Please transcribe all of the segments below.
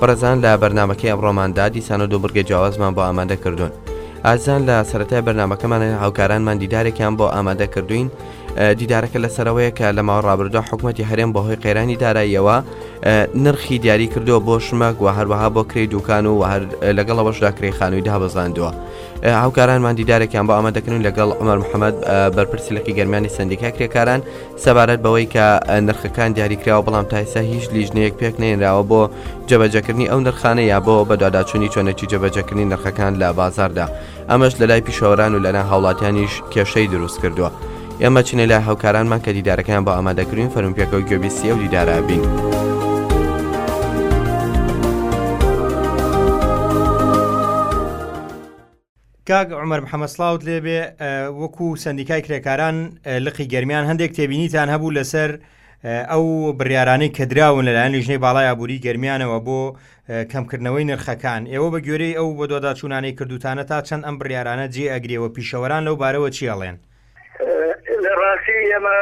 بەڕێزان لە بەرنامەکەی ئەمڕۆماندا دیسان و دوو بڕگەی جیاوازمان بۆ ئامادە کردوون ئازان لە سەتای بەرنمەکەمان هاوکارانمان دیدارێکیان بۆ ئامادە کردوین دیدارەکە لە سەرەوەیە کە لە ماوە ڕابردا حکوومەتتی هەرێم بەهۆی قەیرانی داراییەوە نرخی دیاری کردووە بۆ شمەک و هەروەها بۆ کری دوکان و هەر لەگەڵەوەشدا کری خانووی دابزاندووە هاوکارانمان دیدارێکیان بۆ ئامادەکردن لەگەڵ ئەمەر محەممەد بەرپرسی لەقی گەرمانی سندیکا کرێکاران سەبارەت بەوەی کە نرخەکان دیاریکراوە بەڵام تایسا هیچ لیژنەیەک پێک نێنراوە بۆ جەبەجەکردنی ئەو نرخانە یا بۆ بەدواداچوونی چۆنێتی جەبەجەکردنی نرخەکان لە بازاردا ئەمەش لە لای پیشەوەران و لەنا هاوڵاتیانیش کێشەی دروست کردووە ئێمە چینە لە هەوکارانمان کە دیدارەکان بۆ ئامادەکردین فەرمپێکە و گوێبیستی ئەو دیدارە بین. کاک عومەر محەمەد سڵاوت لێبێ وەکو سندیکای کرێکاران لقی گەرمیان هەندێک تێبینیتان هەبوو لەسەر ئەو بڕارانەی کە دراون لەلایەن لیژنەی باڵای ئابووری گەرمیانەوە بۆ کەمکردنەوەی نرخەکان ئێوە بە گوێرەی ئەو بەدواداچوونانەی کردوتانە تا چەند ئەم بڕارانە جێ ئەگرێەوە پیشەوەران لەو بارەوە چیڵێن لە ڕاستی ئێمە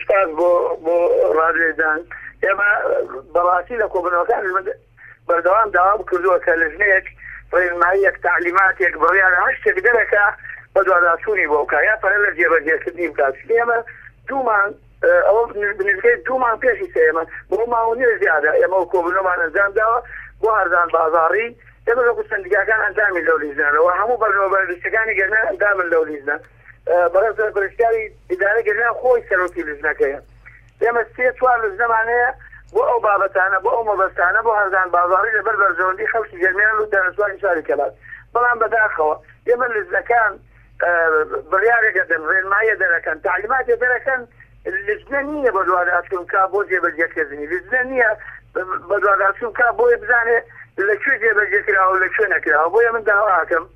سپاس بۆ بۆ ڕادێدان ئێمە بەڕاستی لە کۆبنەوەکان بەردەوام داوام کردووە کە لجنەیەک، ڕێنماییەک، تەعلیماتێک، بڕیارە هەر شتێک دەرەکە بەدواداچوونی بۆ بکات یا پەرە لە جێبەجێکردنی بکات، چونکە ئێمە دوو مانگ ئەوە بنیزکەی دوو مانگ پێشیسە ئێمە بەو ماوە نیوە زیادە ئێمە ئەو کۆبوونەوەمان ئەنجام داوە بۆ هەردان بازاڕی ئێمەش وەکو سەندیکاکان ئەندامین لەو لیژنانە و هەموو بەرنامە بەرزیستەکانی گەرمیان ئەندامن لەو لیژنە بەڕێز پەرستیاری ئیدارەی گەرمیان خۆی سەرۆکی لیژنەکەیە. ئێمە سێ چوار لجنەمان هەیە بۆ ئەو بابەتانە، بۆ ئەو مەبەستانە، بۆ هەردان بازاڕی لەبەر بەرژەوەندی خەڵکی گەرمیان و دانوستانی شاری کەلار. بەڵام بەداخەوە ئێمە لجنەکان بڕیارێک ئەدەن، رێنماییە دەرەکەن، تەعلیماتێ دەرەکەن، لجنە نییە بەدواداچوون بکا بۆ جێبەجێکردنی، لجنە نییە بەدواداچوون بکا بۆی بزانێ لە کوێ جێبەجێ کراوە و لە کوێ نەکراوە. بۆیە من داوا ئەکەم.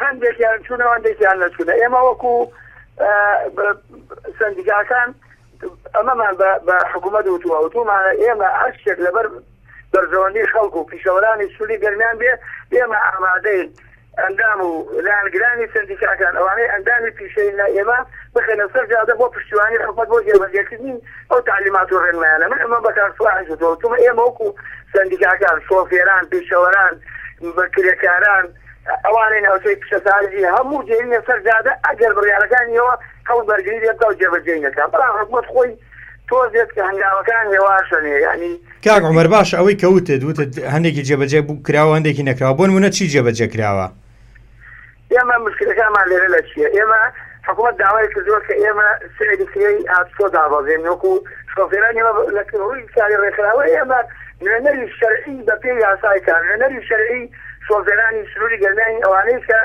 هەندێکیان چوونەوە هەندێکیان نەچوونە ئێمە وەکو سندیکاکان ئەمەمان بە حکوومەت وتووە وتومانە ئێمە هەر شتێک لەبەر بەرژەوەندی خەڵک و پیشەوەرانی سولی گەرمیان بێ ئێمە ئامادەین ئەندام و لایەنگرانی سندیکاکان ئەوانەی ئەندامی پیشەی لە ئێمە بخێنە سەر جادە بۆ پشتیوانی حکومت بۆ جێبەجێکردنی ئەو تعلیمات و ڕێنمایانە من ئەمە بەکارسوتومە ئێمە وەکو سندیکاکان شۆفێران پیشەوەران بە کرێکاران ئەوانەی ناوچەی پیشەسازی هەموو دێنینە سەر جادە ئەگەر بڕیارەکانی یەوە هەوڵ بەرگری لێ بکا و جێبەجێی نەکا بەڵام حکومەت خۆی تۆزێک هەنگاوەکان هێواشە نێ یانی کاک عمر باشە ئەوەی کەوتت وتت هەندێکی جێبەجێ بوو کراوە هەندێکی نەکراوە بۆن منە چی جێبەجێ کراوە؟ ئێمە مشکلەکانمان لێرە لە چیە ئێمە حکومەت داوای کردووە کە ئێمە سعری کرێی ئاپسۆ دابەزێنین، وەکو شۆفێران ئێمە لە رووی چاری رێکخراوە ئێمە نوێنەری شەرعی بە پێی یاسای کار، نوێنەری شەرعی شۆفێرانی سنووری گەرمیانین ئەوانەی کە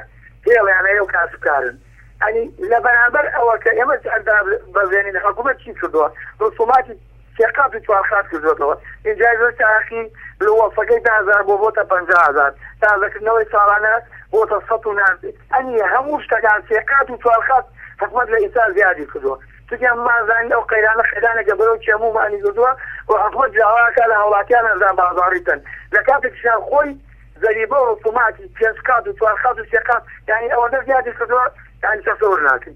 هێڵیان هەیە و کاسبکارن، ئەنی لە بەرامبەر ئەوە کە ئێمە سعر دابەزێنین حکومەت چی کردووە؟ رسوماتی. سێ قات و چوار قات کردووەتەوە، ئینجای زۆر تاقی لە وەسفەکەی دە هەزار بۆ بۆتە پەنجا هەزار، تازەکردنەوەی ساڵانە بۆتە سەد و ناز، ئەنیە هەموو شتەکان سێ قات و چوار قات حکومەت لە ئیستا زیادی کردووە، چونکی هەموومان زانین ئەو قەیرانە قەیرانێکە بەرەو چی هەموومانی بردووە و حکومەت داوا ئەکا لە هاوڵاتیان هەرزان بازاڕی بکەن لە کاتێکیشا خۆی زەریبە و ڕسوماتی پێنج قات و چوار قات و سێ قات یانی ئەوەندە زیادی کردووە یانی تەسەور ناکەی.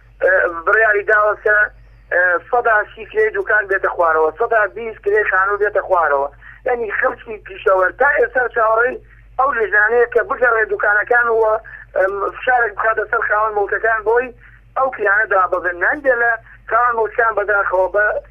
بڕیاری داوە کە سەدا سی کرێی دوکان بێتە خوارەوە، سەدا بیست کرێی خانوو بێتە خوارەوە، یانی خەڵکی پیشەوەر تا ئێستا چاوەڕێی ئەو لیژنانەیە کە بگەڕێ دوکانەکان و فشارێک بخاتە سەر خاوەن موڵکەکان بۆی ئەو کرانە داببن، هەندێ لە خاوەن موڵکەکان بەداخەوە بە.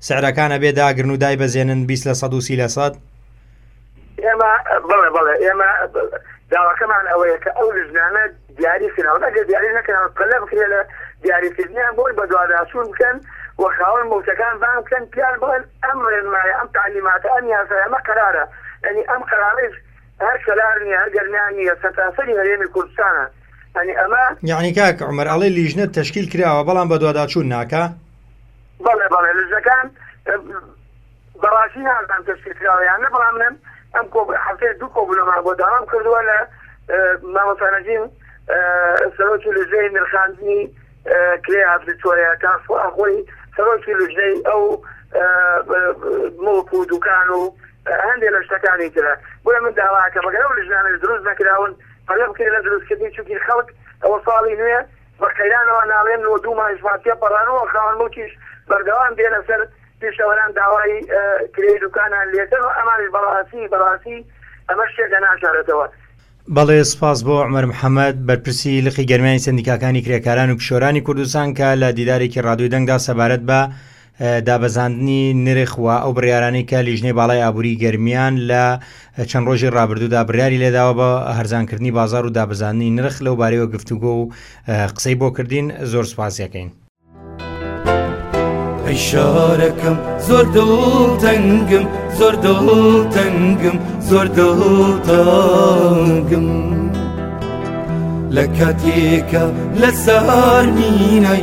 سعرەکان ئەبێ داگرن و دایبەزێنن بیست لە سەد و سی لە سەد؟ ئێمە بەڵێ بەڵێ ئێمە داواکەمان ئەوەیە کە ئەو لجنانە دیاری کراون ئەگەر دیاری نەکراون قەلە بکرێت لە دیاریکردنیان بۆی بە دواداچوون بکەن و خاوەن موڵکەکان بانگ بکەن پیان بڵێن ئەم ڕێنمایە ئەم تعلیماتە ئەم یاسایە ئەمە قەرارە یعنی ئەم قەرارەش هەر کەلار نییە هەر گەرمیان نییە سەرتاسەری هەرێمی کوردستانە یعنی ئەمە یعنی کاک عومەر ئەڵێی لیژنە تەشکیل کراوە بەڵام بەدواداچوون ناکا؟ بەڵێ بەڵێ لجنەکان بەڕاستی نازانم تەشکیل کراوە یان نە بەڵام من ئەم کۆ هەفتەیە دوو کۆبوونەوەمان بۆ داوام کردووە لە مامۆستا نەجیم سەرۆکی لجنەی نرخاندنی کرێ هاتبچۆیە تا خۆی سەرۆکی لجنەی ئەو مڵک و دوکان و هەندێک لە شتەکانی ترە بۆیە من داواکە بەگەر ئەو لجنانەش دروست نەکراون پەلە بکرێت لە دروستکردنی چونکی خەڵک ئەوە ساڵی نوێ بە قەیرانەوە ناڵێن و دوو مانگیشمان تێپەڕانووە، خاوەن موڵکیش بەردەوام دێنە سەر پیشەوەران داوای کرێی دوکانیان لێکەن و ئەمانیش بە ڕاستی بە ڕاستی ئەمە شتێکە ناشارێتەوە. بەڵێ، سپاس بۆ عومەر محەمەد، بەرپرسی لقی گەرمیانی سەندیکاکانی کرێکاران و کیشۆرانی کوردستان کە لە دیدارێکی ڕادیۆی دەنگدا سەبارەت بە دابەزاندنی نرخ و ئەو بڕیارانەی کە لیژنەی باڵای ئابووری گەرمیان لە چەند ڕۆژی ڕابردوودا بڕیاری لێداوە بە هەرزانکردنی بازار و دابەزاندنی نرخ لەو بارەیەوە گفتوگۆ و قسەی بۆ کردین زۆر سپاسیەکەین. ئەی شارەکەم زۆر دڵ تەنگم زۆر دڵ تەنگم زۆر دڵ تەنگم لە کاتێکە لە سار مینای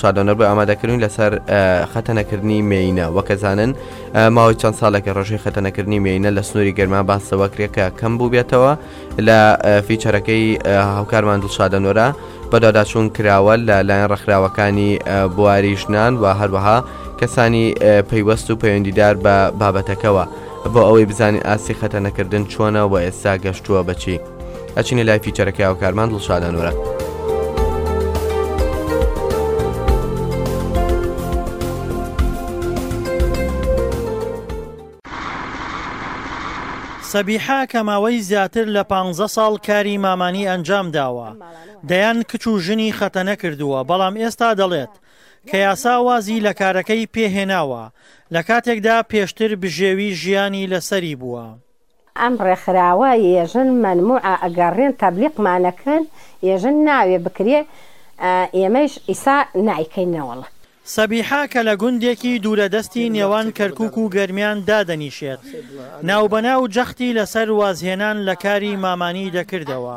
شادۆنەر بە ئامادەکردنی لەسەر خەتەنەکردنی مێینە وەکەزانن ماوەی چەند ساڵێکە ڕۆژی خەتەنەکردنی مێینە لە سنووری گەرما باسەوە کرێکە کەم بوو بێتەوە لە فیچەرەکەی هاوکارمان دڵشادەنۆرە بەداداچوون کراوە لە لایەن ڕخراوەکانی بواری ژنان و هەروەها کەسانی پەیوەست و پەیوەندیدار بە بابەتەکەەوە بۆ ئەوەی بزانین ئاسی خەتەنەکردن چۆنە و ئێستا گەشتووە بەچی. ئەچینە لای فیچەرەکەی هاوکارمان دڵشادانۆرە. سەبیحە کە ماوەی زیاتر لە پانزە ساڵ کاری مامانی ئەنجام داوە، دەیان کچ و ژنی خەتەنە کردووە، بەڵام ئێستا دەڵێت، کە یاسا وازی لە کارەکەی پێهێناوە، لە کاتێکدا پێشتر بژێوی ژیانی لەسەری بووە. ئەم ڕێکخراوە یێژن مەنموعە ئەگەڕێن تەبلیقمان ئەکەن یێژن ناوێ بکرێ ئێمەیش ئیسا نایکەین نەوەڵا. سەبیحە کە لە گوندێکی دوورەدەستی نێوان کەرکووک و گەرمیان دادەنیشێت، ناوبەناو جەختی لەسەر وازهێنان لە کاری مامانی دەکردەوە،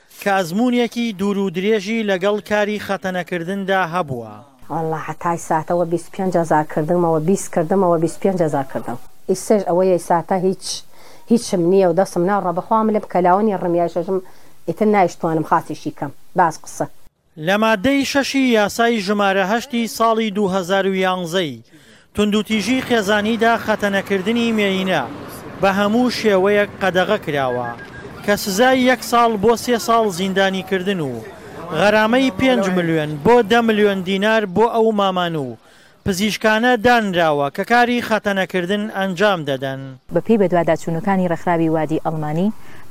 کە ئەزموونێکی دوورو درێژی لەگەڵ کاری خەتەنەکردندا هەبووە. وەڵا هەتای ساتەوە بیست و پێنج هەزار کردمەوە بیست کردمەوە بیست و پێنج هەزار کردم ئیستەش ئەوەیەی ساتە هیچ هیچم نیە و دەسم ناڕ بەخوا ملم کەلاوە نیە ڕمیایشەشم ئیتر نایشتوانم خاسیشی کەم باس قسە لە ماددەی شەشی یاسای ژمارە هەشت ی ساڵی دوو هەزار و یانزە ی توندوتیژی خێزانیدا خەتەنەکردنی مێیینە بە هەموو شێوەیەک قەدەغە کراوە کە سزای یەک ساڵ بۆ سێ ساڵ زیندانیکردن و غەرامەی پێنج ملیۆن بۆ دە ملیۆن دینار بۆ ئەو مامانو پزیشکانە دانراوە کە کاری خەتەنەکردن ئەنجام دەدەن. بەپێی بەدواداچوونەکانی ڕێکخراوی وادی ئەڵمانی،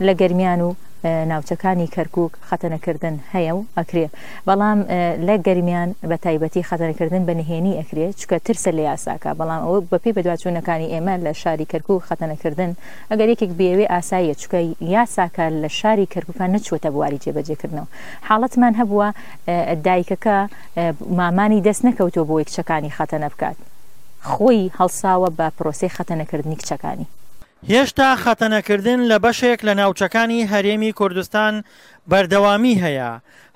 لە گەرمیان و ناوچەکانی کەرکووک خەتەنەکردن هەیە و ئەکرێ، بەڵام لە گەرمیان بە تایبەتی خەتەنەکردن بە نهێنی ئەکرێ، چونکە ترسە لە یاساکە، بەڵام ئەوە بەپێی بەدواچوونەکانی ئێمە لە شاری کەرکووک خەتەنەکردن ئەگەر یەکێک بیەوێ ئاساییە، چونکە یاساکە لە شاری کەرکووکا نەچووەتە بواری جێبەجێکردنەوە، حاڵەتمان هەبووە دایکەکە، مامانی دەست نەکەوتووە بۆی کچەکانی خەتەنە بکات، خۆی هەڵساوە بە پرۆسەی خەتەنەکردنی کچەکانی. هێشتا خەتەنەکردن لە بەشێک لە ناوچەکانی هەرێمی کوردستان بەردەوامی هەیە،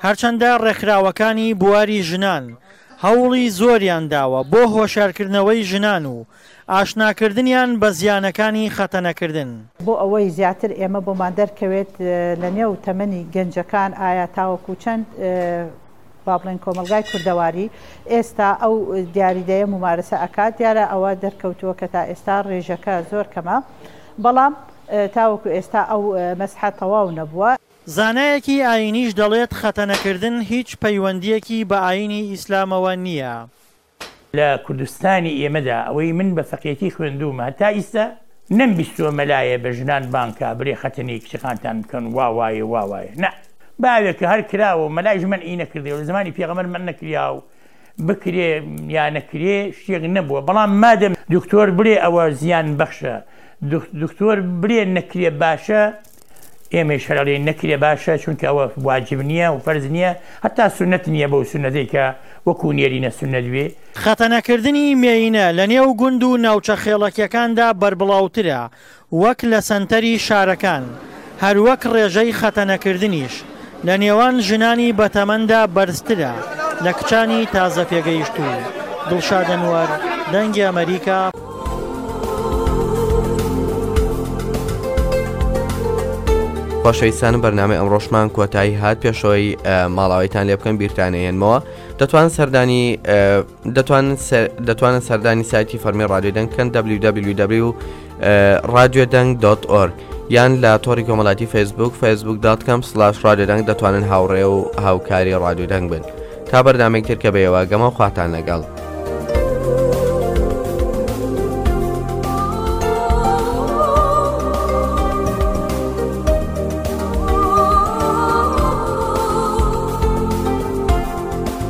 هەرچەندە ڕێکخراوەکانی بواری ژنان هەوڵی زۆریان داوە بۆ هۆشیارکردنەوەی ژنان و ئاشناکردنیان بە زیانەکانی خەتەنەکردن. بۆ ئەوەی زیاتر ئێمە بۆمان دەرکەوێت لەنێو تەمەنی گەنجەکان ئایا تاوەکو چەند با بڵێن کۆمەڵگای کوردەواری ئێستا ئەو دیاریدەیە مومارەسە ئەکات، دیارە ئەوە دەرکەوتووە کە تا ئێستا ڕێژەکە زۆر کەمە، بەڵام تاوەکو ئێستا ئەو مەسحە تەواو نەبووە. زانایەکی ئایینیش دەڵێت خەتەنەکردن هیچ پەیوەندییەکی بە ئایینی ئیسلامەوە نییە. لە کوردستانی ئێمەدا ئەوەی من بە فەقێتی خوێندوومە هەتا ئیستا نەم بیستووە مەلایێ بە ژنان بانگ کا برێ خەتەنەی کچەکانتان بکەن وا وایە وا وایە نا باوێ کە هەر کراوە و مەلایش من ئی نەکردێ و زمانی پێغەمەر من نەکریا و بکرێ یا نەکرێ شتێک نەبووە بەڵام مادەم دکتۆر برێ ئەوە زیان بەخشە دکتۆر برێ نەکرێ باشە ئێمەش هەرڵێ نەکرێ باشە چونکە ئەوە واجب نییە و فەرز نییە هەتا سنت نییە بەو سنەتەی کە وەکو نێرینە سنت بێ خەتەنەکردنی مێینە لە نێو گوند و ناوچە خێڵەکیەکاندا بەربڵاوترە وەک لە سەنتەری شارەکان، هەروەک ڕێژەی خەتەنەکردنیش. لە نێوان ژنانی بەتەمەندا بەرزترە لە کچانی تازە پێگەیشتوو. دڵشاد ئەنوەر، دەنگی ئەمەریکا. خۆشەویستانم بەرنامە ئەمڕۆشمان کۆتایی هات پێشەوەی ماڵاویتان لێ بکەن بیرتانەیەنمەوە دەتوان سەردانی دەتوانن سەردانی سایتی فەرمی ڕادیو دەنگ بکەن www ڕادیو دەنگ دۆۆر یان لە تۆری کۆمەڵاتی فەیسبوک فەیسبوک داتکەم سلاش ڕادیو دەنگ دەتوانن هاوڕێ و هاوکاری ڕادیو دەنگ بن تا بەردامێک تر کە بەیەوە گەمە خواتان لەگەڵ.